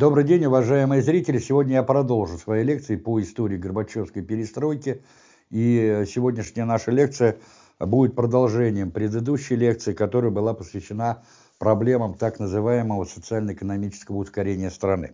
Добрый день, уважаемые зрители! Сегодня я продолжу свои лекции по истории Горбачевской перестройки. И сегодняшняя наша лекция будет продолжением предыдущей лекции, которая была посвящена проблемам так называемого социально-экономического ускорения страны.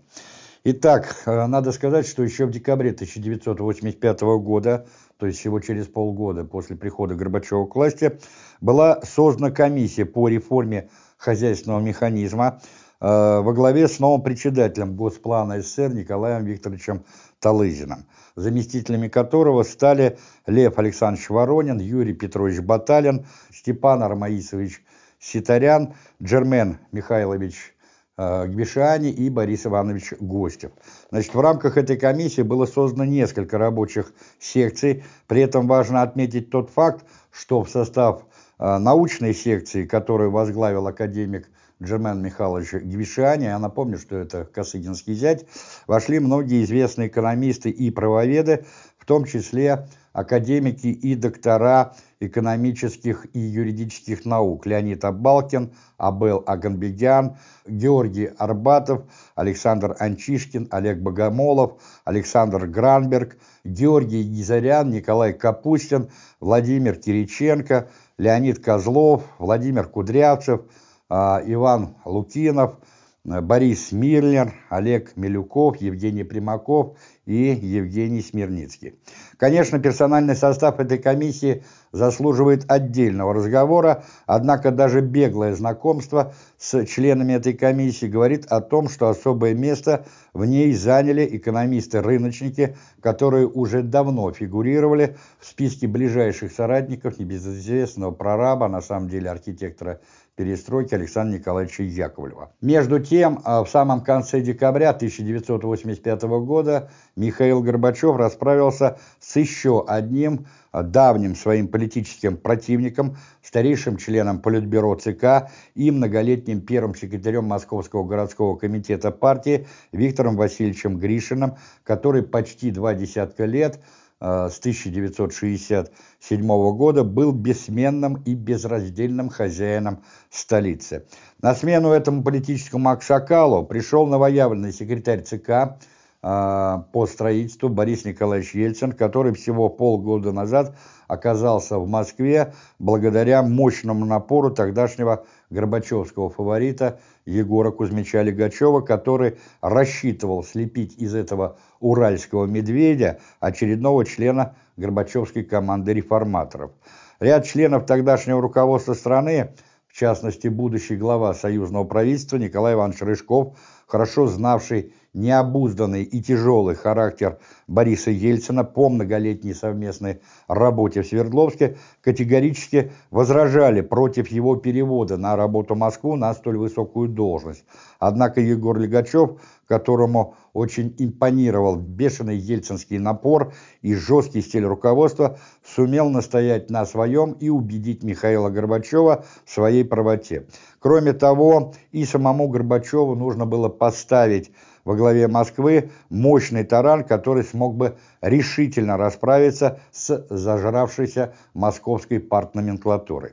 Итак, э, надо сказать, что еще в декабре 1985 года, то есть всего через полгода после прихода Горбачева к власти, была создана комиссия по реформе хозяйственного механизма, во главе с новым председателем Госплана СССР Николаем Викторовичем Талызиным, заместителями которого стали Лев Александрович Воронин, Юрий Петрович Баталин, Степан Армаисович Ситарян, Джермен Михайлович э, Гвишани и Борис Иванович Гостев. Значит, в рамках этой комиссии было создано несколько рабочих секций. При этом важно отметить тот факт, что в состав э, научной секции, которую возглавил академик Джермен Михайлович Гвишани, я напомню, что это Косыгинский зять, вошли многие известные экономисты и правоведы, в том числе академики и доктора экономических и юридических наук. Леонид Абалкин, Абел Аганбегян, Георгий Арбатов, Александр Анчишкин, Олег Богомолов, Александр Гранберг, Георгий Гизарян, Николай Капустин, Владимир Кириченко, Леонид Козлов, Владимир Кудрявцев – а, Иван Лукинов, Борис Мирлер, Олег Милюков, Евгений Примаков и Евгений Смирницкий. Конечно, персональный состав этой комиссии заслуживает отдельного разговора, однако даже беглое знакомство с членами этой комиссии говорит о том, что особое место в ней заняли экономисты-рыночники, которые уже давно фигурировали в списке ближайших соратников небезызвестного прораба, на самом деле архитектора перестройки Александра Николаевича Яковлева. Между тем, а, в самом конце декабря 1985 года Михаил Горбачев расправился с еще одним а, давним своим политическим противником, старейшим членом Политбюро ЦК и многолетним первым секретарем Московского городского комитета партии Виктором Васильевичем Гришиным, который почти два десятка лет с 1967 года был бессменным и безраздельным хозяином столицы. На смену этому политическому аксакалу пришел новоявленный секретарь ЦК э, по строительству Борис Николаевич Ельцин, который всего полгода назад оказался в Москве благодаря мощному напору тогдашнего горбачевского фаворита Егора Кузьмича Легачева, который рассчитывал слепить из этого уральского медведя очередного члена Горбачевской команды реформаторов. Ряд членов тогдашнего руководства страны, в частности будущий глава союзного правительства Николай Иванович Рыжков, хорошо знавший необузданный и тяжелый характер Бориса Ельцина по многолетней совместной работе в Свердловске категорически возражали против его перевода на работу в Москву на столь высокую должность. Однако Егор Легачев, которому очень импонировал бешеный ельцинский напор и жесткий стиль руководства, сумел настоять на своем и убедить Михаила Горбачева в своей правоте. Кроме того, и самому Горбачеву нужно было поставить во главе Москвы мощный таран, который смог бы решительно расправиться с зажравшейся московской партноменклатурой.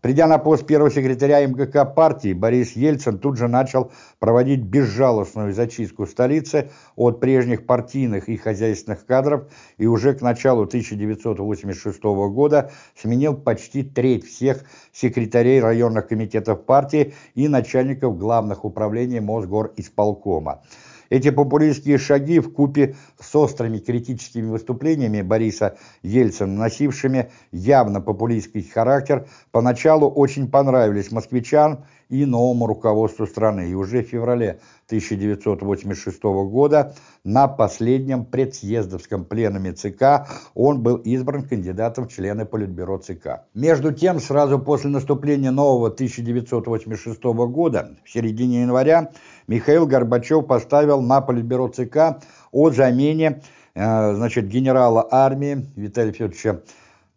Придя на пост первого секретаря МГК партии, Борис Ельцин тут же начал проводить безжалостную зачистку столицы от прежних партийных и хозяйственных кадров и уже к началу 1986 года сменил почти треть всех секретарей районных комитетов партии и начальников главных управлений Мосгор исполкома. Эти популистские шаги в купе с острыми критическими выступлениями Бориса Ельцина, носившими явно популистский характер, поначалу очень понравились москвичам и новому руководству страны. И уже в феврале 1986 года на последнем предсъездовском пленуме ЦК он был избран кандидатом в члены Политбюро ЦК. Между тем, сразу после наступления нового 1986 года, в середине января, Михаил Горбачев поставил на Политбюро ЦК о замене э, значит, генерала армии Виталия Федоровича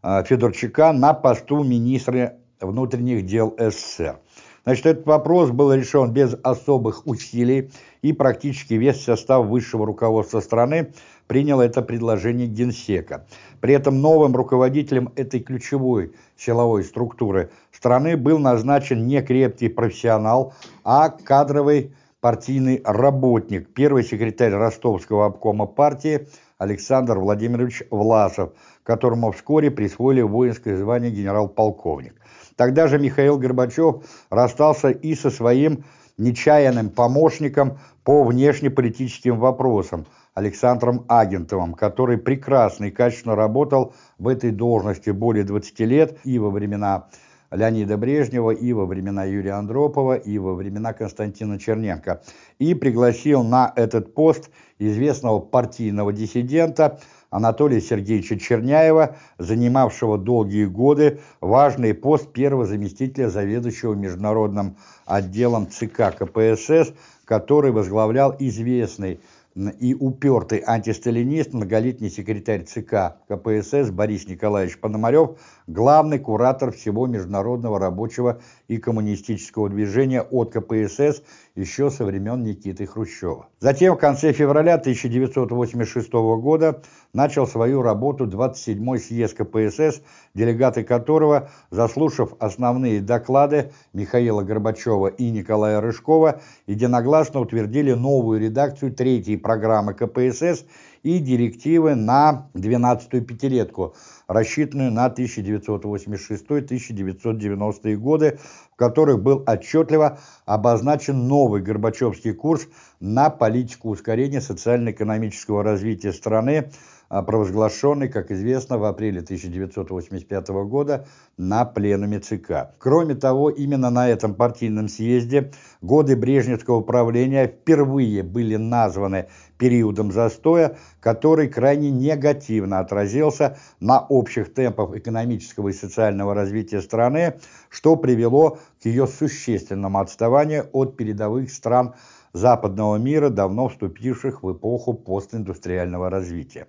э, Федорчака на посту министра внутренних дел СССР. Значит, этот вопрос был решен без особых усилий, и практически весь состав высшего руководства страны принял это предложение Генсека. При этом новым руководителем этой ключевой силовой структуры страны был назначен не крепкий профессионал, а кадровый партийный работник, первый секретарь ростовского обкома партии Александр Владимирович Власов, которому вскоре присвоили воинское звание генерал-полковник. Тогда же Михаил Горбачев расстался и со своим нечаянным помощником по внешнеполитическим вопросам Александром Агентовым, который прекрасно и качественно работал в этой должности более 20 лет и во времена Леонида Брежнева, и во времена Юрия Андропова, и во времена Константина Черненко. И пригласил на этот пост известного партийного диссидента Анатолия Сергеевича Черняева, занимавшего долгие годы важный пост первого заместителя заведующего международным отделом ЦК КПСС, который возглавлял известный и упертый антисталинист, многолетний секретарь ЦК КПСС Борис Николаевич Пономарев, главный куратор всего международного рабочего и коммунистического движения от КПСС еще со времен Никиты Хрущева. Затем в конце февраля 1986 года начал свою работу 27-й съезд КПСС, делегаты которого, заслушав основные доклады Михаила Горбачева и Николая Рыжкова, единогласно утвердили новую редакцию третьей программы КПСС и директивы на 12-ю пятилетку, рассчитанную на 1986-1990 годы, в которых был отчетливо обозначен новый Горбачевский курс на политику ускорения социально-экономического развития страны, а, провозглашенный, как известно, в апреле 1985 года на пленуме ЦК. Кроме того, именно на этом партийном съезде годы Брежневского правления впервые были названы периодом застоя, который крайне негативно отразился на общих темпах экономического и социального развития страны, что привело к ее существенному отставанию от передовых стран западного мира, давно вступивших в эпоху постиндустриального развития.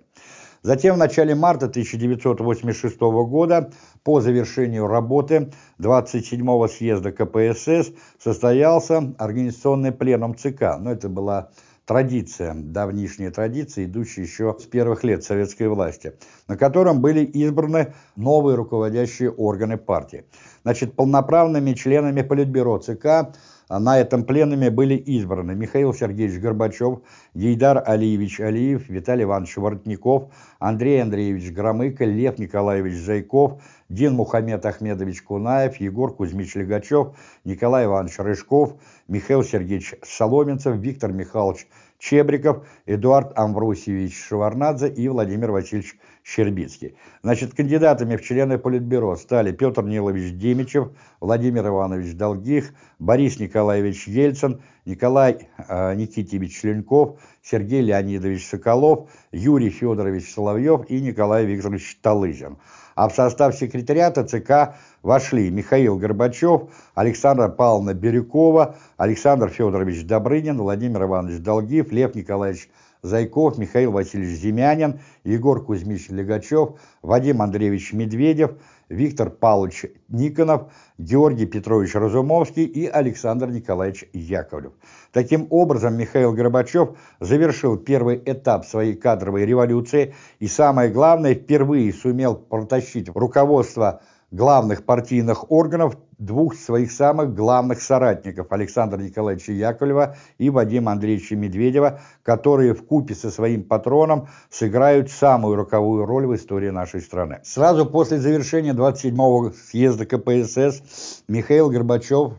Затем в начале марта 1986 года, по завершению работы 27-го съезда КПСС, состоялся организационный пленум ЦК. Но это была традиция, давнишняя традиция, идущая еще с первых лет советской власти, на котором были избраны новые руководящие органы партии. Значит, полноправными членами Политбюро ЦК а на этом пленуме были избраны Михаил Сергеевич Горбачев, Гейдар Алиевич Алиев, Виталий Иванович Воротников, Андрей Андреевич Громыко, Лев Николаевич Зайков, Дин Мухаммед Ахмедович Кунаев, Егор Кузьмич Легачев, Николай Иванович Рыжков, Михаил Сергеевич Соломенцев, Виктор Михайлович Чебриков, Эдуард Амвросьевич Шеварнадзе и Владимир Васильевич Щербицкий. Значит, кандидатами в члены Политбюро стали Петр Нилович Демичев, Владимир Иванович Долгих, Борис Николаевич Ельцин, Николай э, Никитьевич Леньков, Сергей Леонидович Соколов, Юрий Федорович Соловьев и Николай Викторович Талызин. А в состав секретариата ЦК вошли Михаил Горбачев, Александра Павловна Бирюкова, Александр Федорович Добрынин, Владимир Иванович Долгив, Лев Николаевич Зайков, Михаил Васильевич Земянин, Егор Кузьмич Легачев, Вадим Андреевич Медведев, Виктор Павлович Никонов, Георгий Петрович Разумовский и Александр Николаевич Яковлев. Таким образом, Михаил Горбачев завершил первый этап своей кадровой революции и, самое главное, впервые сумел протащить руководство главных партийных органов двух своих самых главных соратников Александра Николаевича Яковлева и Вадима Андреевича Медведева, которые в купе со своим патроном сыграют самую роковую роль в истории нашей страны. Сразу после завершения 27-го съезда КПСС Михаил Горбачев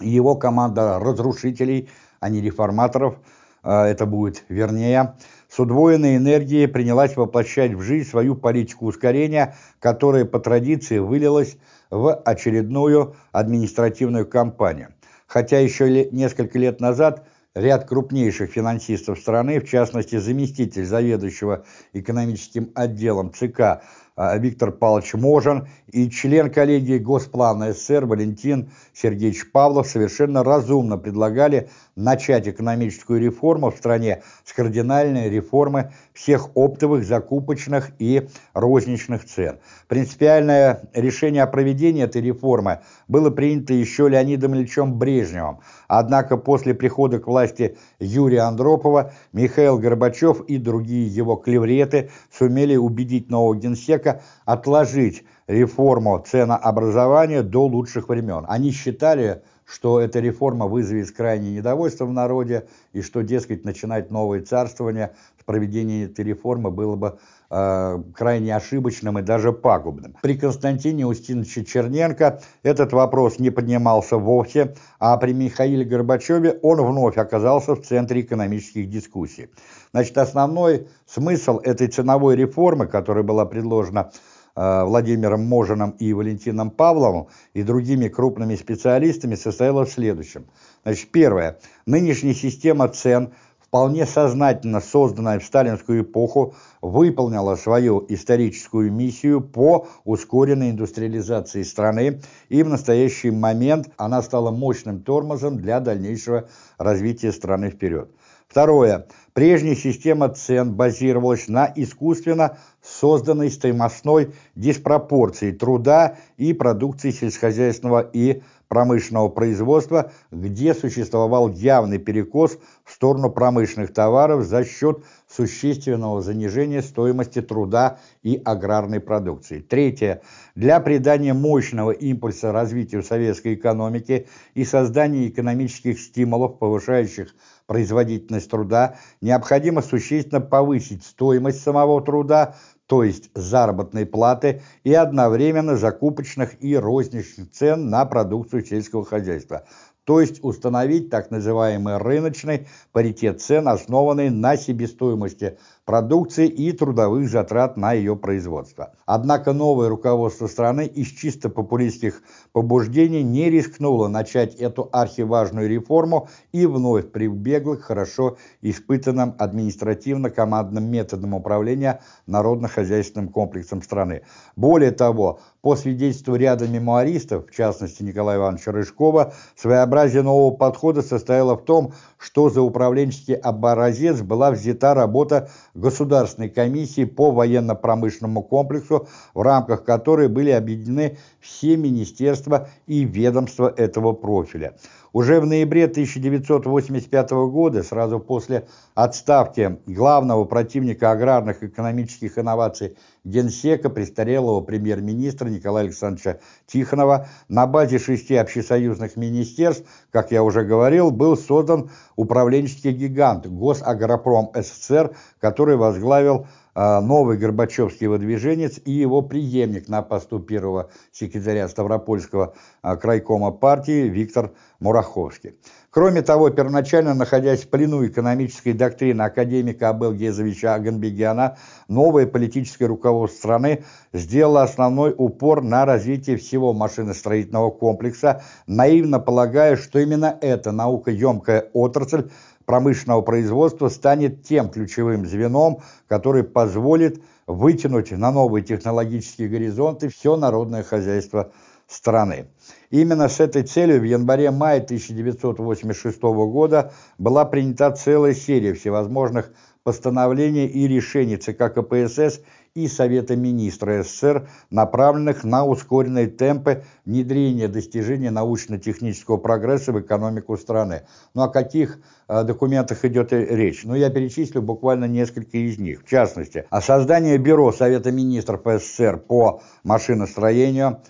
и его команда разрушителей, а не реформаторов, а, это будет вернее, с удвоенной энергией принялась воплощать в жизнь свою политику ускорения, которая по традиции вылилась в очередную административную кампанию. Хотя еще несколько лет назад ряд крупнейших финансистов страны, в частности заместитель заведующего экономическим отделом ЦК Виктор Павлович Можин и член коллегии Госплана СССР Валентин Сергеевич Павлов совершенно разумно предлагали начать экономическую реформу в стране с кардинальной реформы всех оптовых, закупочных и розничных цен. Принципиальное решение о проведении этой реформы было принято еще Леонидом Ильичем Брежневым, однако после прихода к власти Юрия Андропова Михаил Горбачев и другие его клевреты сумели убедить нового генсека отложить реформу ценообразования до лучших времен. Они считали, что эта реформа вызовет крайнее недовольство в народе, и что, дескать, начинать новое царствование с проведения этой реформы было бы э, крайне ошибочным и даже пагубным. При Константине Устиновиче Черненко этот вопрос не поднимался вовсе, а при Михаиле Горбачеве он вновь оказался в центре экономических дискуссий. Значит, основной смысл этой ценовой реформы, которая была предложена Э, Владимиром Можиным и Валентином Павловым и другими крупными специалистами состояла в следующем. Значит, первое. Нынешняя система цен, вполне сознательно созданная в сталинскую эпоху, выполнила свою историческую миссию по ускоренной индустриализации страны, и в настоящий момент она стала мощным тормозом для дальнейшего развития страны вперед. Второе. Прежняя система цен базировалась на искусственно созданной стоимостной диспропорции труда и продукции сельскохозяйственного и промышленного производства, где существовал явный перекос в сторону промышленных товаров за счет существенного занижения стоимости труда и аграрной продукции. Третье. Для придания мощного импульса развитию советской экономики и создания экономических стимулов, повышающих производительность труда, необходимо существенно повысить стоимость самого труда, то есть заработной платы и одновременно закупочных и розничных цен на продукцию сельского хозяйства, то есть установить так называемый рыночный паритет цен, основанный на себестоимости продукции и трудовых затрат на ее производство. Однако новое руководство страны из чисто популистских побуждений не рискнуло начать эту архиважную реформу и вновь прибегло к хорошо испытанным административно-командным методам управления народно-хозяйственным комплексом страны. Более того, по свидетельству ряда мемуаристов, в частности Николая Ивановича Рыжкова, своеобразие нового подхода состояло в том, что за управленческий образец была взята работа Государственной комиссии по военно-промышленному комплексу, в рамках которой были объединены все министерства и ведомства этого профиля. Уже в ноябре 1985 года, сразу после отставки главного противника аграрных и экономических инноваций генсека, престарелого премьер-министра Николая Александровича Тихонова, на базе шести общесоюзных министерств, как я уже говорил, был создан управленческий гигант Госагропром СССР, который возглавил новый Горбачевский выдвиженец и его преемник на посту первого секретаря Ставропольского а, крайкома партии Виктор Мураховский. Кроме того, первоначально находясь в плену экономической доктрины академика Абел Гезовича Аганбегяна, новое политическое руководство страны сделало основной упор на развитие всего машиностроительного комплекса, наивно полагая, что именно эта наукоемкая отрасль промышленного производства станет тем ключевым звеном, который позволит вытянуть на новые технологические горизонты все народное хозяйство страны. Именно с этой целью в январе-мае 1986 года была принята целая серия всевозможных постановлений и решений ЦК КПСС и Совета Министра СССР, направленных на ускоренные темпы внедрения достижения научно-технического прогресса в экономику страны. Ну о каких э, документах идет речь? Ну я перечислю буквально несколько из них. В частности, о создании Бюро Совета Министров СССР по машиностроению,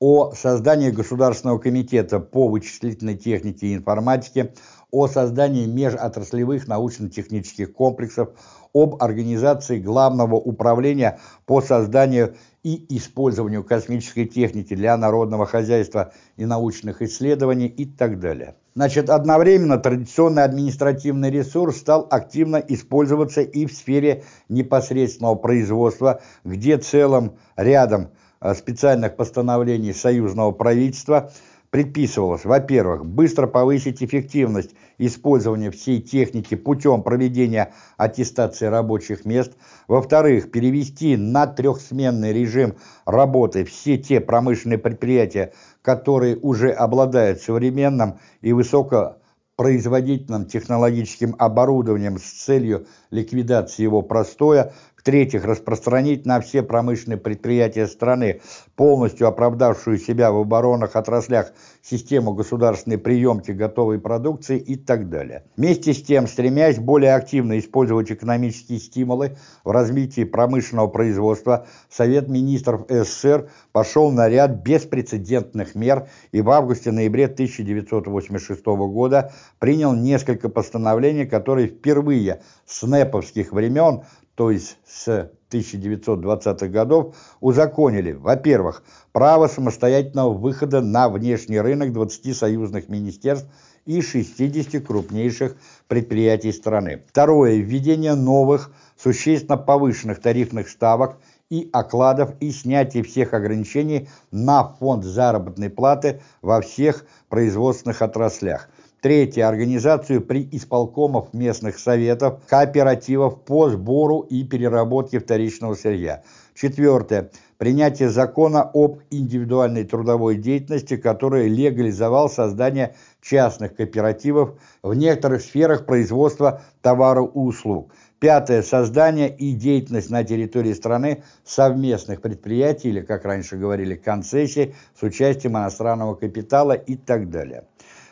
о создании Государственного комитета по вычислительной технике и информатике, о создании межотраслевых научно-технических комплексов, об организации Главного управления по созданию и использованию космической техники для народного хозяйства и научных исследований и так далее. Значит, одновременно традиционный административный ресурс стал активно использоваться и в сфере непосредственного производства, где целым рядом э, специальных постановлений союзного правительства – предписывалось, во-первых, быстро повысить эффективность использования всей техники путем проведения аттестации рабочих мест, во-вторых, перевести на трехсменный режим работы все те промышленные предприятия, которые уже обладают современным и высокопроизводительным технологическим оборудованием с целью ликвидации его простоя, В-третьих, распространить на все промышленные предприятия страны, полностью оправдавшую себя в оборонных отраслях систему государственной приемки готовой продукции и так далее. Вместе с тем, стремясь более активно использовать экономические стимулы в развитии промышленного производства, Совет министров СССР пошел на ряд беспрецедентных мер и в августе-ноябре 1986 года принял несколько постановлений, которые впервые с НЭПовских времен то есть с 1920-х годов, узаконили, во-первых, право самостоятельного выхода на внешний рынок 20 союзных министерств и 60 крупнейших предприятий страны. Второе. Введение новых, существенно повышенных тарифных ставок и окладов и снятие всех ограничений на фонд заработной платы во всех производственных отраслях. Третье. Организацию при исполкомов местных советов, кооперативов по сбору и переработке вторичного сырья. Четвертое. Принятие закона об индивидуальной трудовой деятельности, который легализовал создание частных кооперативов в некоторых сферах производства товаров и услуг. Пятое. Создание и деятельность на территории страны совместных предприятий, или, как раньше говорили, концессий, с участием иностранного капитала и так далее.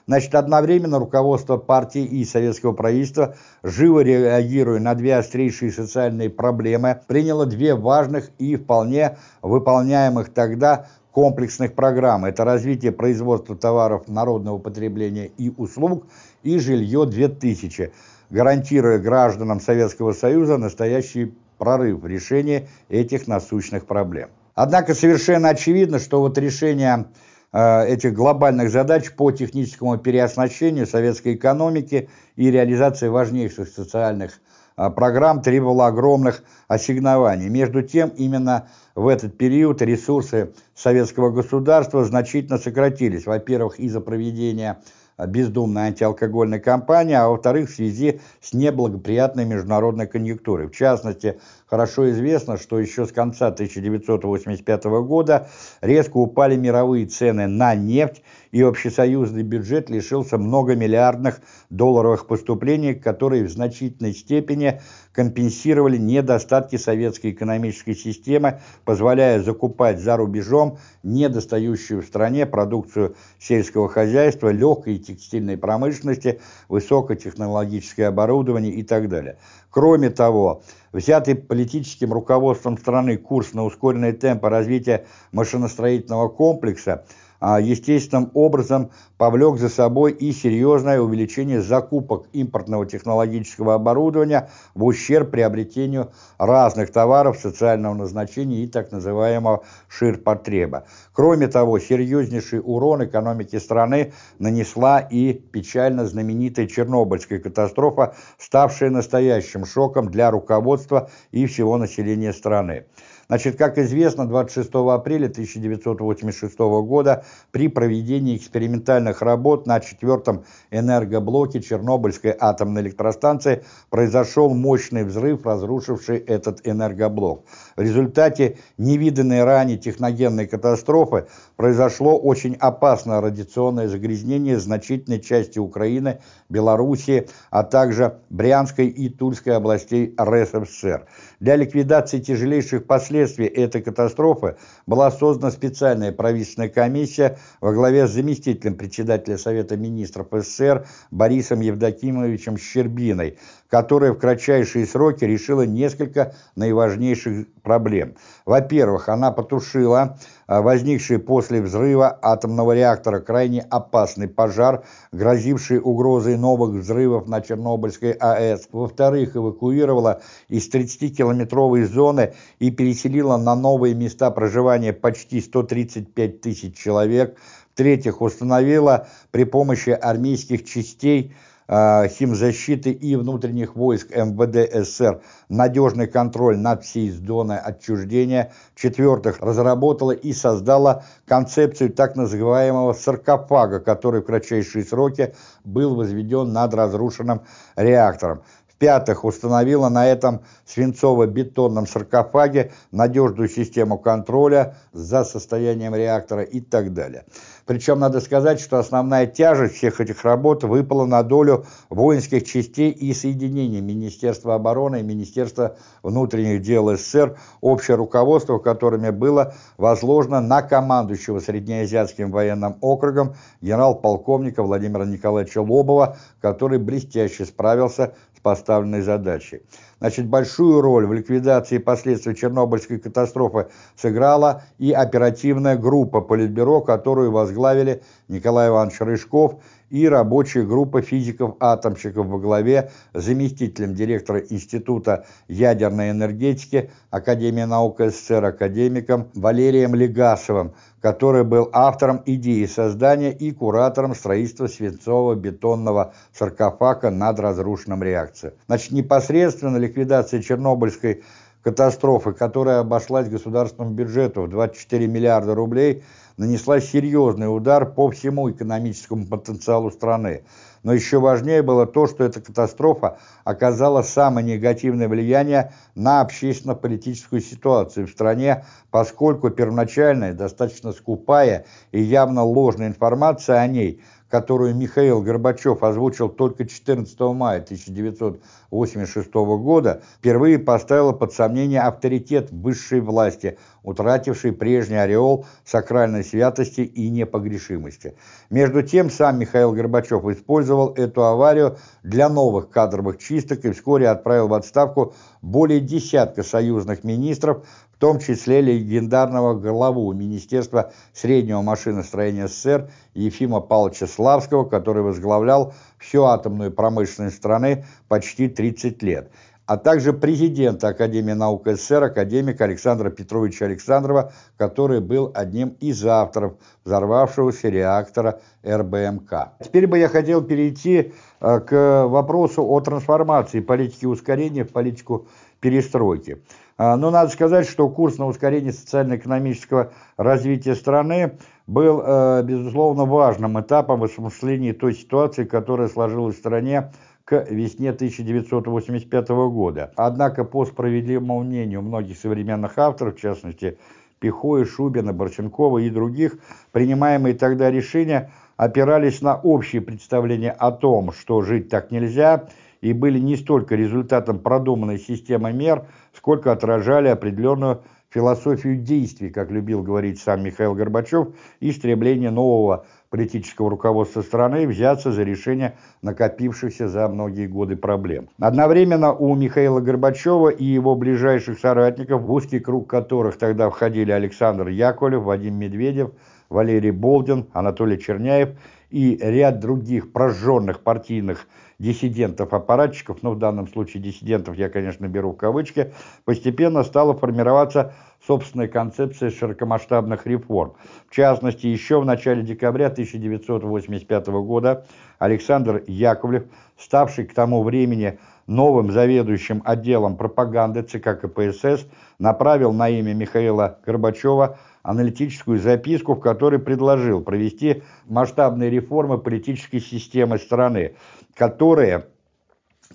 Значит, одновременно руководство партии и советского правительства, живо реагируя на две острейшие социальные проблемы, приняло две важных и вполне выполняемых тогда комплексных программ. Это развитие производства товаров народного потребления и услуг и жилье 2000, гарантируя гражданам Советского Союза настоящий прорыв в решении этих насущных проблем. Однако совершенно очевидно, что вот решение этих глобальных задач по техническому переоснащению советской экономики и реализации важнейших социальных э, программ требовало огромных ассигнований. Между тем, именно в этот период ресурсы советского государства значительно сократились. Во-первых, из-за проведения бездумной антиалкогольной кампании, а во-вторых, в связи с неблагоприятной международной конъюнктурой. В частности, хорошо известно, что еще с конца 1985 года резко упали мировые цены на нефть, и общесоюзный бюджет лишился многомиллиардных долларовых поступлений, которые в значительной степени компенсировали недостатки советской экономической системы, позволяя закупать за рубежом недостающую в стране продукцию сельского хозяйства, легкой текстильной промышленности, высокотехнологическое оборудование и так далее. Кроме того, взятый политическим руководством страны курс на ускоренные темпы развития машиностроительного комплекса – естественным образом повлек за собой и серьезное увеличение закупок импортного технологического оборудования в ущерб приобретению разных товаров социального назначения и так называемого ширпотреба. Кроме того, серьезнейший урон экономике страны нанесла и печально знаменитая Чернобыльская катастрофа, ставшая настоящим шоком для руководства и всего населения страны. Значит, как известно, 26 апреля 1986 года при проведении экспериментальных работ на четвертом энергоблоке Чернобыльской атомной электростанции произошел мощный взрыв, разрушивший этот энергоблок. В результате невиданной ранее техногенной катастрофы произошло очень опасное радиационное загрязнение значительной части Украины, Белоруссии, а также Брянской и Тульской областей РСФСР. Для ликвидации тяжелейших последствий этой катастрофы была создана специальная правительственная комиссия во главе с заместителем председателя Совета министров СССР Борисом Евдокимовичем Щербиной, которая в кратчайшие сроки решила несколько наиважнейших проблем. Во-первых, она потушила возникший после взрыва атомного реактора крайне опасный пожар, грозивший угрозой новых взрывов на Чернобыльской АЭС. Во-вторых, эвакуировала из 30-километровой зоны и переселила на новые места проживания почти 135 тысяч человек. В-третьих, установила при помощи армейских частей химзащиты и внутренних войск МВД СССР надежный контроль над всей зоной отчуждения. В-четвертых, разработала и создала концепцию так называемого саркофага, который в кратчайшие сроки был возведен над разрушенным реактором. В-пятых, установила на этом свинцово-бетонном саркофаге надежную систему контроля за состоянием реактора и так далее. Причем надо сказать, что основная тяжесть всех этих работ выпала на долю воинских частей и соединений Министерства обороны и Министерства внутренних дел СССР, общее руководство которыми было возложено на командующего Среднеазиатским военным округом генерал-полковника Владимира Николаевича Лобова, который блестяще справился с поставленной задачей. Значит, большую роль в ликвидации последствий Чернобыльской катастрофы сыграла и оперативная группа Политбюро, которую возглавили Николай Иванович Рыжков и рабочая группа физиков-атомщиков во главе с заместителем директора Института ядерной энергетики Академии наук СССР академиком Валерием Легасовым, который был автором идеи создания и куратором строительства свинцово-бетонного саркофага над разрушенным реакцией. Значит, непосредственно ликвидация Чернобыльской катастрофы, которая обошлась государственному бюджету в 24 миллиарда рублей – нанесла серьезный удар по всему экономическому потенциалу страны. Но еще важнее было то, что эта катастрофа оказала самое негативное влияние на общественно-политическую ситуацию в стране, поскольку первоначальная, достаточно скупая и явно ложная информация о ней – которую Михаил Горбачев озвучил только 14 мая 1986 года, впервые поставила под сомнение авторитет высшей власти, утратившей прежний ореол сакральной святости и непогрешимости. Между тем, сам Михаил Горбачев использовал эту аварию для новых кадровых чисток и вскоре отправил в отставку более десятка союзных министров, том числе легендарного главу Министерства среднего машиностроения СССР Ефима Павловича Славского, который возглавлял всю атомную промышленность страны почти 30 лет, а также президента Академии наук СССР, академика Александра Петровича Александрова, который был одним из авторов взорвавшегося реактора РБМК. Теперь бы я хотел перейти э, к вопросу о трансформации политики ускорения в политику перестройки. А, но надо сказать, что курс на ускорение социально-экономического развития страны был, э, безусловно, важным этапом в осмыслении той ситуации, которая сложилась в стране к весне 1985 года. Однако, по справедливому мнению многих современных авторов, в частности, Пихоя, Шубина, Борченкова и других, принимаемые тогда решения опирались на общее представление о том, что жить так нельзя – и были не столько результатом продуманной системы мер, сколько отражали определенную философию действий, как любил говорить сам Михаил Горбачев, и стремление нового политического руководства страны взяться за решение накопившихся за многие годы проблем. Одновременно у Михаила Горбачева и его ближайших соратников, в узкий круг которых тогда входили Александр Яковлев, Вадим Медведев, Валерий Болдин, Анатолий Черняев и ряд других прожженных партийных диссидентов-аппаратчиков, но в данном случае диссидентов я, конечно, беру в кавычки, постепенно стала формироваться собственная концепция широкомасштабных реформ. В частности, еще в начале декабря 1985 года Александр Яковлев, ставший к тому времени новым заведующим отделом пропаганды ЦК КПСС, направил на имя Михаила Горбачева аналитическую записку, в которой предложил провести масштабные реформы политической системы страны, которые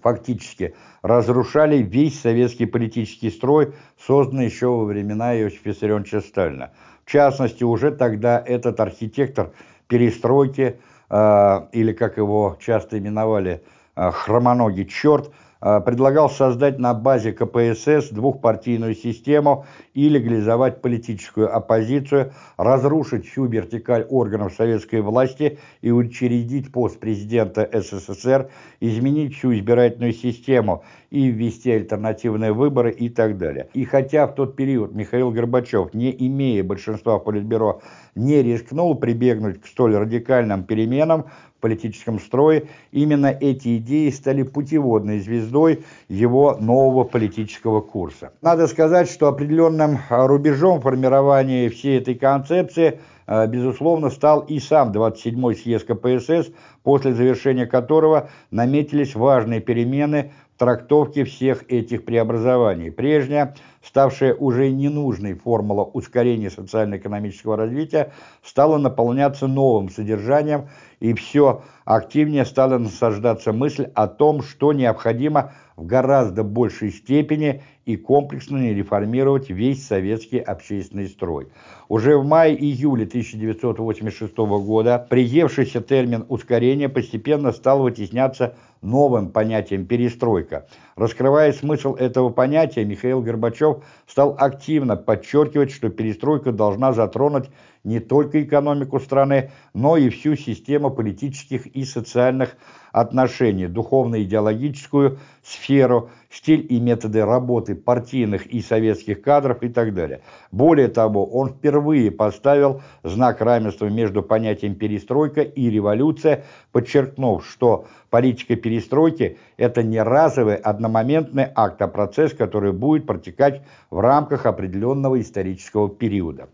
фактически разрушали весь советский политический строй, созданный еще во времена Иосифа Виссарионовича Сталина. В частности, уже тогда этот архитектор перестройки, э, или как его часто именовали, э, хромоногий черт, предлагал создать на базе КПСС двухпартийную систему и легализовать политическую оппозицию, разрушить всю вертикаль органов советской власти и учредить пост президента СССР, изменить всю избирательную систему и ввести альтернативные выборы и так далее. И хотя в тот период Михаил Горбачев, не имея большинства в Политбюро, не рискнул прибегнуть к столь радикальным переменам, политическом строе, именно эти идеи стали путеводной звездой его нового политического курса. Надо сказать, что определенным а, рубежом формирования всей этой концепции а, безусловно, стал и сам 27-й съезд КПСС, после завершения которого наметились важные перемены в трактовке всех этих преобразований. Прежняя, ставшая уже ненужной формула ускорения социально-экономического развития, стала наполняться новым содержанием, и все активнее стала насаждаться мысль о том, что необходимо в гораздо большей степени и комплексно реформировать весь советский общественный строй. Уже в мае-июле 1986 года приевшийся термин ускорения постепенно стал вытесняться новым понятием «перестройка». Раскрывая смысл этого понятия, Михаил Горбачев стал активно подчеркивать, что перестройка должна затронуть не только экономику страны, но и всю систему политических и социальных отношений, духовно-идеологическую сферу, стиль и методы работы партийных и советских кадров и так далее. Более того, он впервые поставил знак равенства между понятием перестройка и революция, подчеркнув, что политика перестройки – это не разовый одномоментный акт, а процесс, который будет протекать в рамках определенного исторического периода.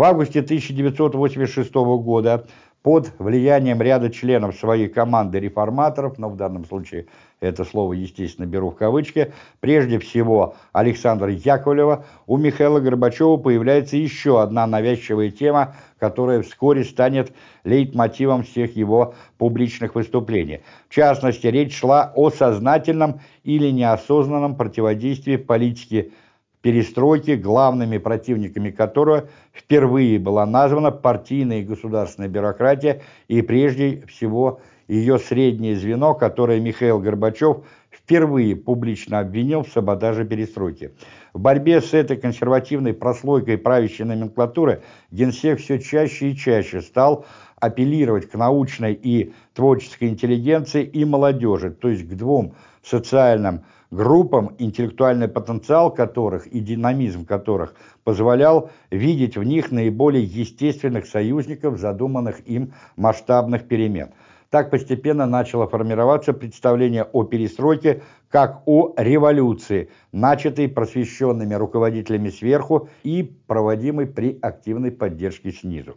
В августе 1986 года под влиянием ряда членов своей команды реформаторов, но в данном случае это слово, естественно, беру в кавычки, прежде всего Александра Яковлева, у Михаила Горбачева появляется еще одна навязчивая тема, которая вскоре станет лейтмотивом всех его публичных выступлений. В частности, речь шла о сознательном или неосознанном противодействии политики перестройки, главными противниками которой впервые была названа партийная и государственная бюрократия и прежде всего ее среднее звено, которое Михаил Горбачев впервые публично обвинил в саботаже перестройки. В борьбе с этой консервативной прослойкой правящей номенклатуры Генсек все чаще и чаще стал апеллировать к научной и творческой интеллигенции и молодежи, то есть к двум социальным группам, интеллектуальный потенциал которых и динамизм которых позволял видеть в них наиболее естественных союзников задуманных им масштабных перемен. Так постепенно начало формироваться представление о перестройке как о революции, начатой просвещенными руководителями сверху и проводимой при активной поддержке снизу.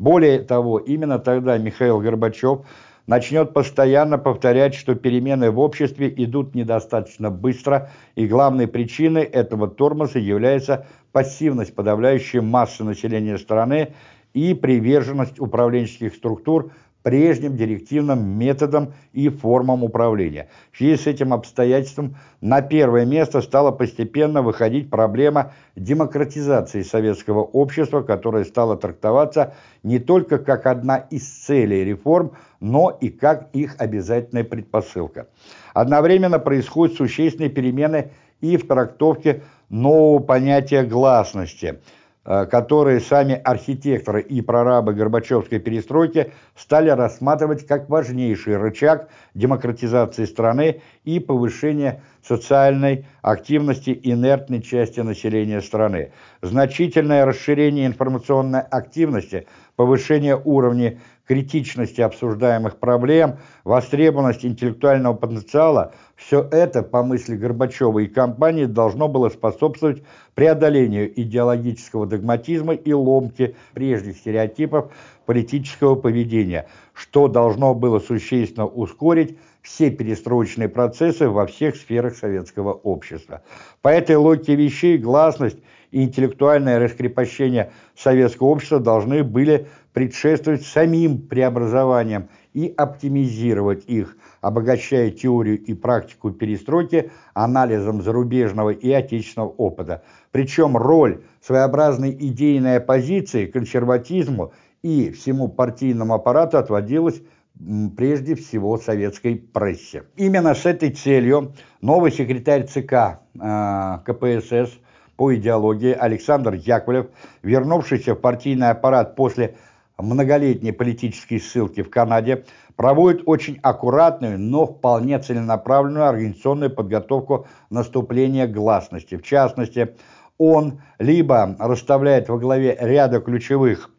Более того, именно тогда Михаил Горбачев начнет постоянно повторять, что перемены в обществе идут недостаточно быстро, и главной причиной этого тормоза является пассивность подавляющей массы населения страны и приверженность управленческих структур прежним директивным методам и формам управления. В связи с этим обстоятельством на первое место стала постепенно выходить проблема демократизации советского общества, которая стала трактоваться не только как одна из целей реформ, но и как их обязательная предпосылка. Одновременно происходят существенные перемены и в трактовке нового понятия гласности – которые сами архитекторы и прорабы Горбачевской перестройки стали рассматривать как важнейший рычаг демократизации страны и повышения социальной активности инертной части населения страны. Значительное расширение информационной активности, повышение уровня критичности обсуждаемых проблем, востребованность интеллектуального потенциала – все это, по мысли Горбачева и компании, должно было способствовать преодолению идеологического догматизма и ломки прежних стереотипов политического поведения, что должно было существенно ускорить все перестроечные процессы во всех сферах советского общества. По этой логике вещей гласность и интеллектуальное раскрепощение советского общества должны были предшествовать самим преобразованиям и оптимизировать их, обогащая теорию и практику перестройки анализом зарубежного и отечественного опыта. Причем роль своеобразной идейной оппозиции консерватизму и всему партийному аппарату отводилась прежде всего советской прессе. Именно с этой целью новый секретарь ЦК э, КПСС по идеологии Александр Яковлев, вернувшийся в партийный аппарат после многолетней политической ссылки в Канаде, проводит очень аккуратную, но вполне целенаправленную организационную подготовку наступления гласности. В частности, он либо расставляет во главе ряда ключевых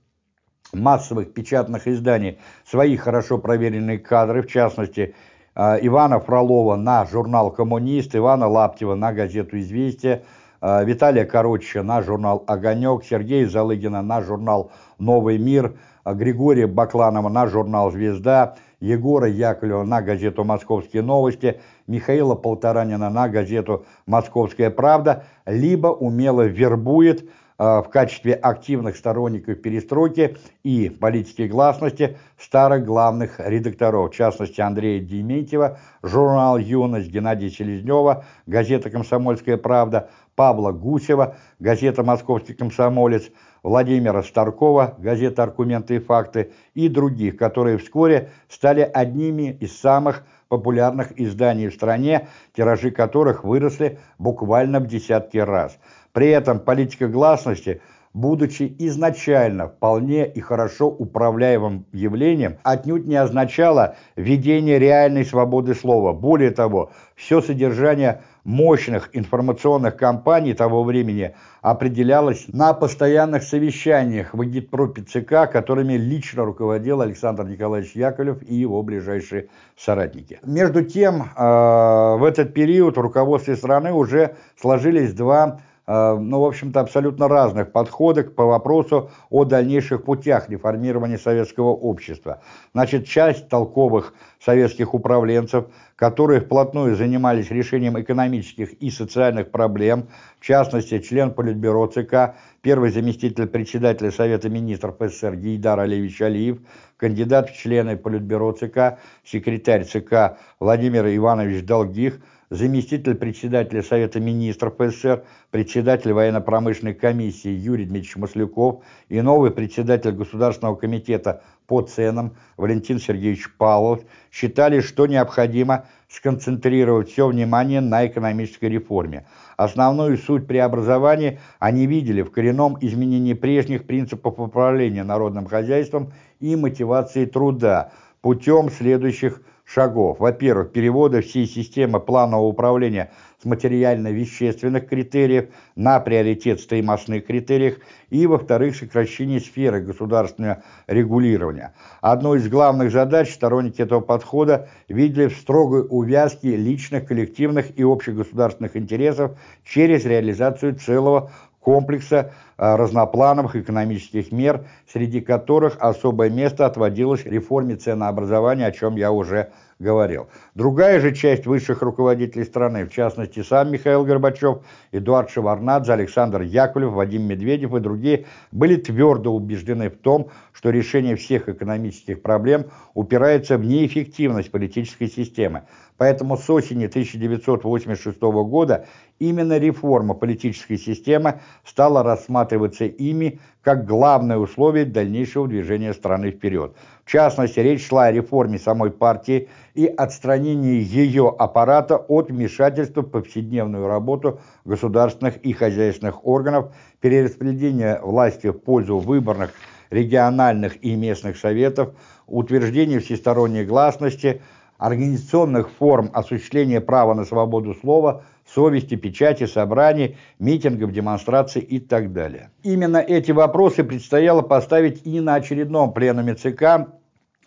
массовых печатных изданий свои хорошо проверенные кадры, в частности, э, Ивана Фролова на журнал «Коммунист», Ивана Лаптева на газету «Известия», Виталия Коротча на журнал «Огонек», Сергея Залыгина на журнал «Новый мир», э, Григория Бакланова на журнал «Звезда», Егора Яковлева на газету «Московские новости», Михаила Полторанина на газету «Московская правда», либо умело вербует в качестве активных сторонников перестройки и политики гласности старых главных редакторов, в частности Андрея Дементьева, журнал «Юность», Геннадия Селезнева, газета «Комсомольская правда», Павла Гусева, газета «Московский комсомолец», Владимира Старкова, газета «Аргументы и факты» и других, которые вскоре стали одними из самых популярных изданий в стране, тиражи которых выросли буквально в десятки раз. При этом политика гласности – будучи изначально вполне и хорошо управляемым явлением, отнюдь не означало введение реальной свободы слова. Более того, все содержание мощных информационных кампаний того времени определялось на постоянных совещаниях в агитпропе ЦК, которыми лично руководил Александр Николаевич Яковлев и его ближайшие соратники. Между тем, э, в этот период в руководстве страны уже сложились два ну, в общем-то, абсолютно разных подходов по вопросу о дальнейших путях реформирования советского общества. Значит, часть толковых советских управленцев, которые вплотную занимались решением экономических и социальных проблем, в частности, член Политбюро ЦК, первый заместитель председателя Совета министров СССР Гейдар Алиевич Алиев, кандидат в члены Политбюро ЦК, секретарь ЦК Владимир Иванович Долгих – заместитель председателя Совета министров СССР, председатель военно-промышленной комиссии Юрий Дмитриевич Масляков и новый председатель Государственного комитета по ценам Валентин Сергеевич Павлов считали, что необходимо сконцентрировать все внимание на экономической реформе. Основную суть преобразования они видели в коренном изменении прежних принципов управления народным хозяйством и мотивации труда путем следующих шагов. Во-первых, перевода всей системы планового управления с материально-вещественных критериев на приоритет стоимостных критериях и, во-вторых, сокращение сферы государственного регулирования. Одной из главных задач сторонники этого подхода видели в строгой увязке личных, коллективных и общегосударственных интересов через реализацию целого комплекса э, разноплановых экономических мер, среди которых особое место отводилось реформе ценообразования, о чем я уже говорил. Другая же часть высших руководителей страны, в частности сам Михаил Горбачев, Эдуард Шеварнадзе, Александр Яковлев, Вадим Медведев и другие, были твердо убеждены в том, что решение всех экономических проблем упирается в неэффективность политической системы. Поэтому с осени 1986 года именно реформа политической системы стала рассматриваться ими как главное условие дальнейшего движения страны вперед. В частности, речь шла о реформе самой партии и отстранении ее аппарата от вмешательства в повседневную работу государственных и хозяйственных органов, перераспределения власти в пользу выборных региональных и местных советов, утверждения всесторонней гласности, организационных форм осуществления права на свободу слова, совести, печати, собраний, митингов, демонстраций и так далее. Именно эти вопросы предстояло поставить и на очередном пленуме ЦК,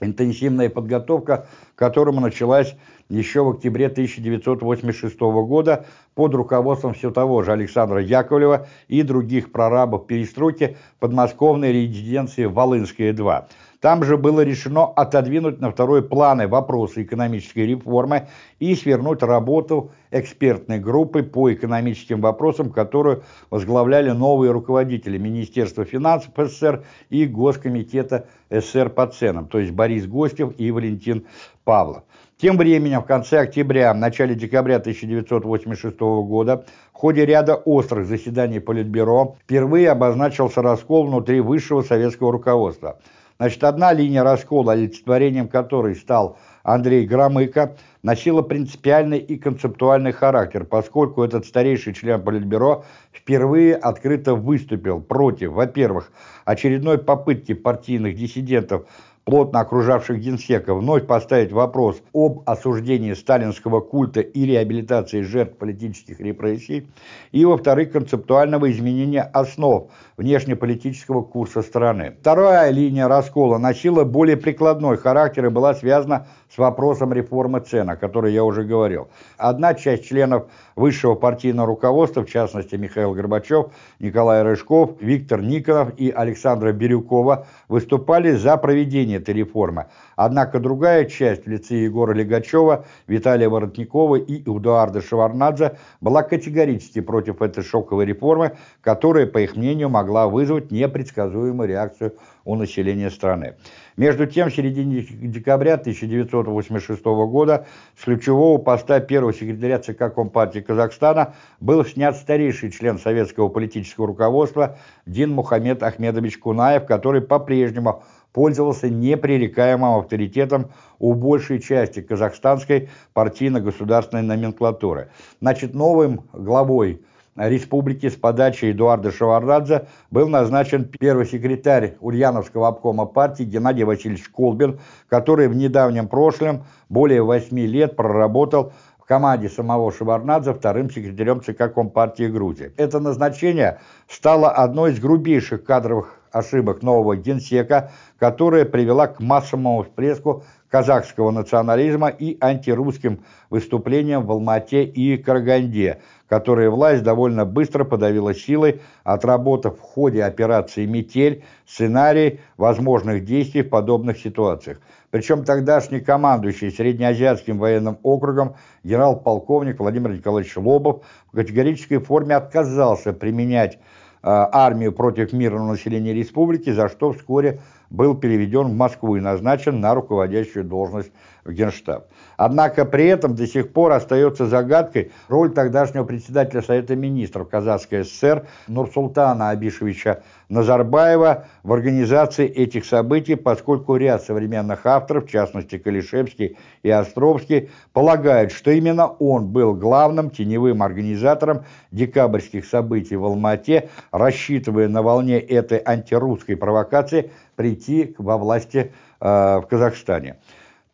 интенсивная подготовка к которому началась еще в октябре 1986 года под руководством все того же Александра Яковлева и других прорабов перестройки подмосковной резиденции Волынская-2. Там же было решено отодвинуть на второй планы вопросы экономической реформы и свернуть работу экспертной группы по экономическим вопросам, которую возглавляли новые руководители Министерства финансов СССР и Госкомитета СССР по ценам, то есть Борис Гостев и Валентин Павлов. Тем временем в конце октября, начале декабря 1986 года в ходе ряда острых заседаний Политбюро впервые обозначился раскол внутри высшего советского руководства – Значит, одна линия раскола, олицетворением которой стал Андрей Громыко, носила принципиальный и концептуальный характер, поскольку этот старейший член Политбюро впервые открыто выступил против, во-первых, очередной попытки партийных диссидентов плотно окружавших генсека, вновь поставить вопрос об осуждении сталинского культа и реабилитации жертв политических репрессий, и, во-вторых, концептуального изменения основ внешнеполитического курса страны. Вторая линия раскола носила более прикладной характер и была связана с вопросом реформы цен, о которой я уже говорил. Одна часть членов высшего партийного руководства, в частности Михаил Горбачев, Николай Рыжков, Виктор Никонов и Александра Бирюкова, выступали за проведение этой реформы. Однако другая часть в лице Егора Легачева, Виталия Воротникова и Эдуарда Шеварнадзе была категорически против этой шоковой реформы, которая, по их мнению, могла вызвать непредсказуемую реакцию у населения страны. Между тем, в середине декабря 1986 года с ключевого поста первого секретаря ЦК Компартии Казахстана был снят старейший член советского политического руководства Дин Мухаммед Ахмедович Кунаев, который по-прежнему пользовался непререкаемым авторитетом у большей части казахстанской партийно-государственной номенклатуры. Значит, новым главой республики с подачи Эдуарда Шаваррадзе был назначен первый секретарь Ульяновского обкома партии Геннадий Васильевич Колбин, который в недавнем прошлом более восьми лет проработал в команде самого Шеварнадзе вторым секретарем ЦК Компартии Грузии. Это назначение стало одной из грубейших кадровых ошибок нового генсека, которая привела к массовому всплеску казахского национализма и антирусским выступлениям в Алмате и Караганде, которые власть довольно быстро подавила силой, отработав в ходе операции «Метель» сценарий возможных действий в подобных ситуациях. Причем тогдашний командующий Среднеазиатским военным округом генерал-полковник Владимир Николаевич Лобов в категорической форме отказался применять армию против мирного населения республики, за что вскоре был переведен в Москву и назначен на руководящую должность в Генштаб. Однако при этом до сих пор остается загадкой роль тогдашнего председателя Совета Министров Казахской ССР Нурсултана Абишевича Назарбаева в организации этих событий, поскольку ряд современных авторов, в частности Калишевский и Островский, полагают, что именно он был главным теневым организатором декабрьских событий в Алмате, рассчитывая на волне этой антирусской провокации прийти во власти э, в Казахстане.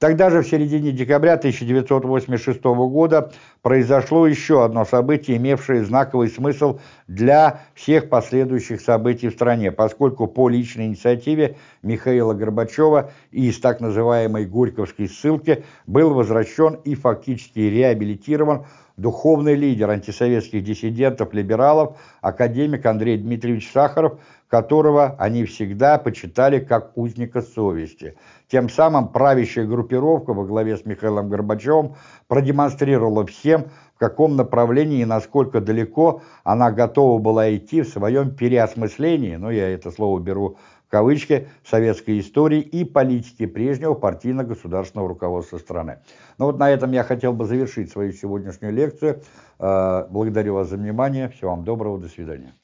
Тогда же, в середине декабря 1986 года, произошло еще одно событие, имевшее знаковый смысл для всех последующих событий в стране, поскольку по личной инициативе Михаила Горбачева из так называемой Горьковской ссылки был возвращен и фактически реабилитирован духовный лидер антисоветских диссидентов-либералов, академик Андрей Дмитриевич Сахаров, которого они всегда почитали как узника совести. Тем самым правящая группировка во главе с Михаилом Горбачевым продемонстрировала всем, в каком направлении и насколько далеко она готова была идти в своем переосмыслении, ну я это слово беру кавычки, советской истории и политики прежнего партийно-государственного руководства страны. Ну вот на этом я хотел бы завершить свою сегодняшнюю лекцию. Э, благодарю вас за внимание. Всего вам доброго. До свидания.